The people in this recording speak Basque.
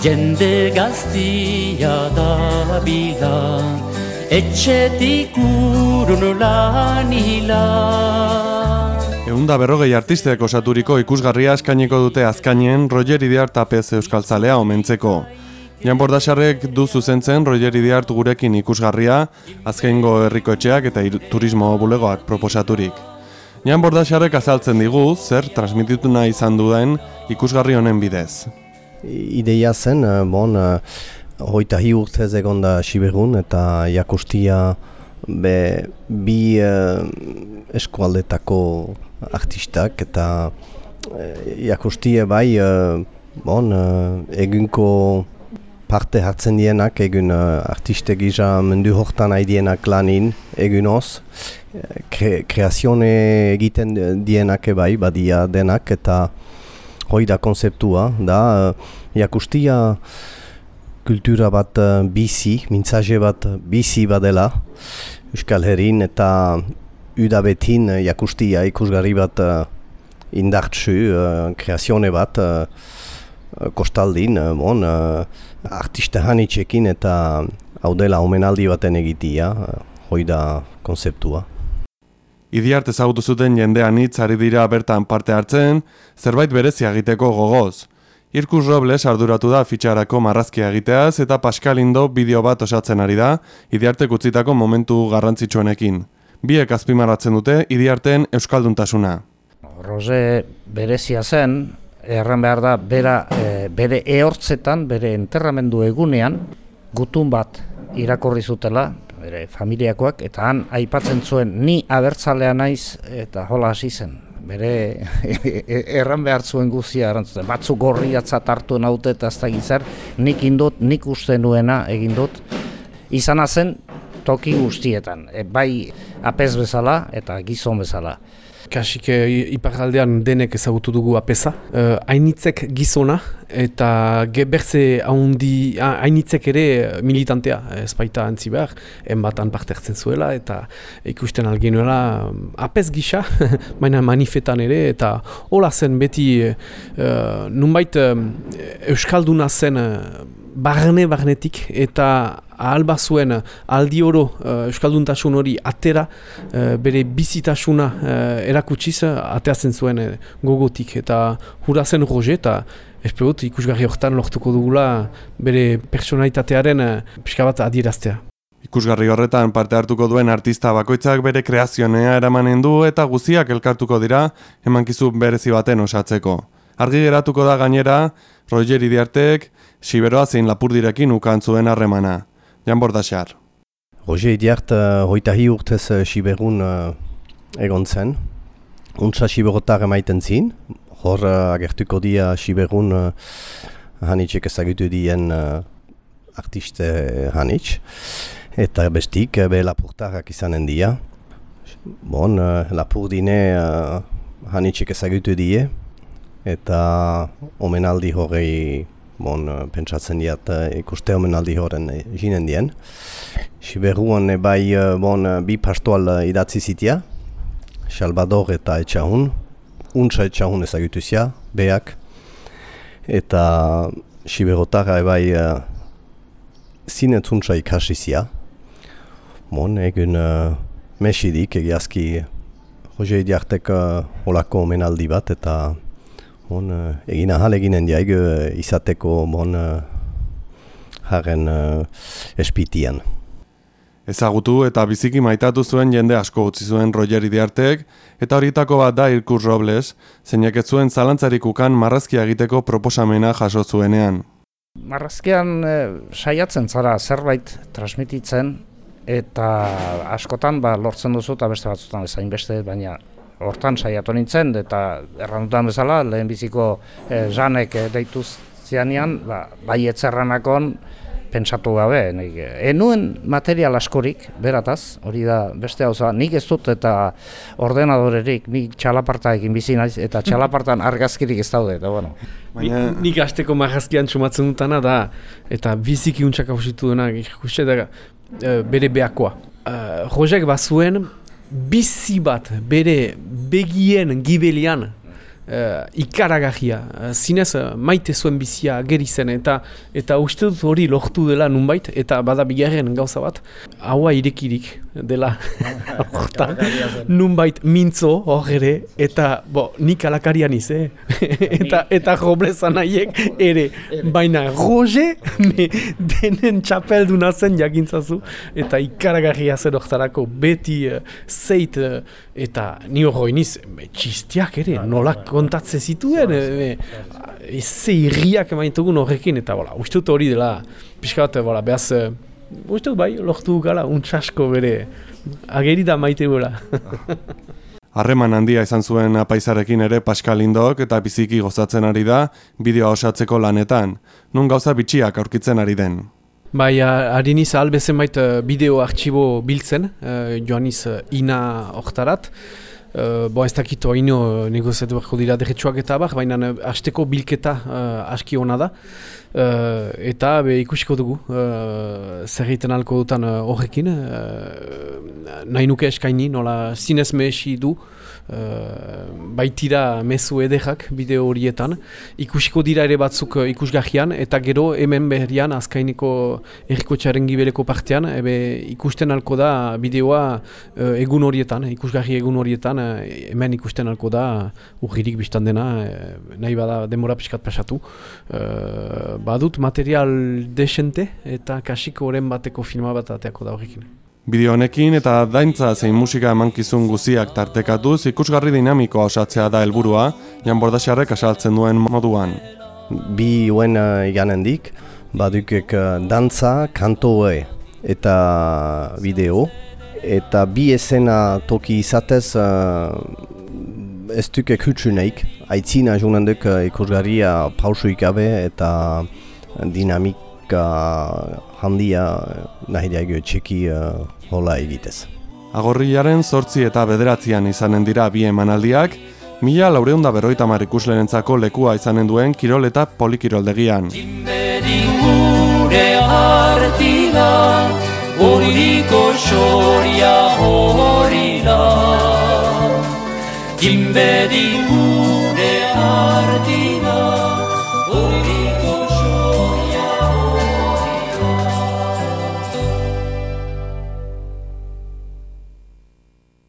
Jende gaztia da bila Etxetik urun lanila Eunda berrogei artisteak osaturiko ikusgarria eskaineko dute azkainen Roger Idiart tapez euskaltzalea omentzeko. Jan Bordasarrek du zuzentzen Roger Idiart gurekin ikusgarria, azkengo herriko etxeak eta turismo bulegoak proposaturik. Jan Bordasarrek azaltzen digu, zer transmititu nahi izan duen ikusgarri honen bidez. Ideia zen, eh, bon, uh, hoita hi urtez egon da Siberun eta jakustia be, bi uh, eskualdetako artistak eta uh, bai uh, bon, uh, egunko parte hartzen dienak egun uh, artiste gisa mundu hortan haidienak lanin egun hoz Kre, kreazione egiten dienak bai badia denak eta hoi da konzeptua da uh, jakustia kultura bat uh, bizi, mintzaje bat bizi badela Euskal Herrin eta udabetin jakustia ikusgarri bat indartsu, kreazione bat kostaldin, bon, artista hanitzekin eta hau dela omenaldi baten egitia, hoi da konzeptua. Idiart ezagutu zuten jendean hitz ari dira bertan parte hartzen, zerbait berezia egiteko gogoz. Irkus Robles arduratu da fitxarako marrazkia egiteaz eta Pascal Indo bideo bat osatzen ari da, idiartek utzitako momentu garrantzitsuenekin biek azpimarratzen dute idiarten euskalduntasuna. Rose berezia zen, erran behar da, bera, e, bere ehortzetan, bere enterramendu egunean, gutun bat irakorri zutela, bere familiakoak, eta han aipatzen zuen ni abertzalea naiz eta hola hasi zen. Bere erran behar zuen guzia erantzuten. Batzu gorriatzat hartu naute eta ez da gizar, nik indut, nik uste nuena egin dut. Izan zen, toki guztietan, e, bai apez bezala eta gizon bezala. Kasik e, iparaldean denek ezagutu dugu apesa. E, hainitzek gizona eta gebertze haundi, hainitzek ere militantea ez baita antzi behar, enbatan parte hartzen zuela eta ikusten algenuela apez gisa, baina manifetan ere eta hola zen beti e, nunbait Euskalduna zen barne barnetik eta ahalba zuen aldi oro uh, Euskalduntasun hori atera uh, bere bizitasuna erakutsiz ateatzen zuen gogotik eta hura zen roge eta espeut ikusgarri horretan lortuko dugula bere personalitatearen uh, pixka bat adieraztea. Ikusgarri horretan parte hartuko duen artista bakoitzak bere kreazionea eramanen du eta guziak elkartuko dira emankizu berezi baten osatzeko. Argi geratuko da gainera, Roger Idiartek, Siberoa zein Lapurdirekin ukan zuen harremana. Jan Bordaxar. Roger Idiart, uh, hoita hi urtez uh, Siberun uh, egon zen. Untsa Siberotar emaiten zin. Hor agertuko dia Siberun hanitxek ezagutu dien artiste hanitx. Eta bestik, be Lapurtarrak izanen dia. Bon, Lapurdine uh, hanitxek ezagutu die eta omenaldi horrei bon, eh, pentsatzen diat uh, ikuste omenaldi horren jinen dien. Siberuan bai bon, bi pastoal idatzi zitia, Salvador eta Etxahun, untsa Etxahun ezagutu zia, beak, eta Siberotara bai uh, zinetzuntza ikasi zia. Bon, egun uh, mesidik egiazki Jose Idiartek uh, olako omenaldi bat eta Bon, uh, egin ahal eginen diag uh, izateko bon, uh, uh, espitian. Ezagutu eta biziki maitatu zuen jende asko utzi zuen Roger Idiartek, eta horietako bat da Irkus Robles, zeinak ez zuen zalantzarik ukan marrazkia egiteko proposamena jaso zuenean. Marrazkian saiatzen zara zerbait transmititzen, eta askotan ba, lortzen duzu eta beste batzutan ezain beste, baina hortan saiatu nintzen, eta errandutan bezala, lehenbiziko e, janek e, deituz zianian, ba, bai etzerranakon, pentsatu gabe. Nik, enuen material askorik, berataz, hori da beste hau nik ez dut eta ordenadorerik, nik txalaparta egin bizi naiz, eta txalapartan argazkirik ez daude, eta bueno. Baina... Nik azteko margazkian txumatzen dutana da, eta biziki untxak hausitu dena, ikuste bere behakoa. Uh, Rojek bazuen, bizi bat bere begien gibelian uh, ikaragarria, uh, zinez uh, maite zuen bizia geri zen eta eta uste dut hori lortu dela nunbait eta bada bigarren gauza bat haua irekirik dela. Hortan nunbait mintzo hor ere eta bo, nik alakarian iz, eh? eta, eta robrezan nahiek ere. Baina roge denen txapelduna zen jakintzazu eta ikaragarria zen hortarako. Beti uh, zeit uh, eta ni hori niz txistiak ere nola kontatze zituen e, ze irriak emaitugun horrekin eta bola, uste hori dela pixka bat, bola, behaz uste bai, lortu gala, untsasko bere ageri da maite gula Harreman handia izan zuen apaizarekin ere Pascal Indok eta biziki gozatzen ari da bideoa osatzeko lanetan, nun gauza bitxiak aurkitzen ari den. Bai, ari niz albezen bait bideo artxibo biltzen, uh, joan niz ina oktarat. Uh, bo ez dakit oaino negoziatu beharko dira derretxuak eta abar, baina hasteko bilketa uh, aski hona da. Uh, eta be, ikusiko dugu, uh, zer egiten alko dutan horrekin. Uh, nahi nuke eskaini, nola zinez mehesi du, Uh, baitira mezu ederrak bideo horietan. Ikusiko dira ere batzuk uh, ikusgahian eta gero hemen beherian azkainiko erriko txaren gibeleko partean ebe ikusten alko da bideoa uh, egun horietan, ikusgahi egun horietan hemen ikusten alko da urgirik biztan dena, nahi bada demora pixkat pasatu. badut material desente eta kasiko oren bateko filma bat ateako da horrekin. Bideo honekin eta daintza zein musika emankizun guziak tartekatuz ikusgarri dinamikoa osatzea da helburua, Jan Bordaxarrek asaltzen duen moduan. Bi huen uh, iganen dik, badukek uh, dantza, kantoe eta bideo, eta bi esena toki izatez uh, ez duke kutsuneik, aitzina joan duk uh, ikusgarria pausuik gabe eta dinamika handia nahi dago txeki uh, hola egitez. Agorriaren zortzi eta bederatzean izanen dira bi emanaldiak, mila laureunda berroita marikuslerentzako lekua izanen duen kirol eta polikiroldegian. Jimbedi gure artida, Hoririko xoria hori da. Kinbedi gure artida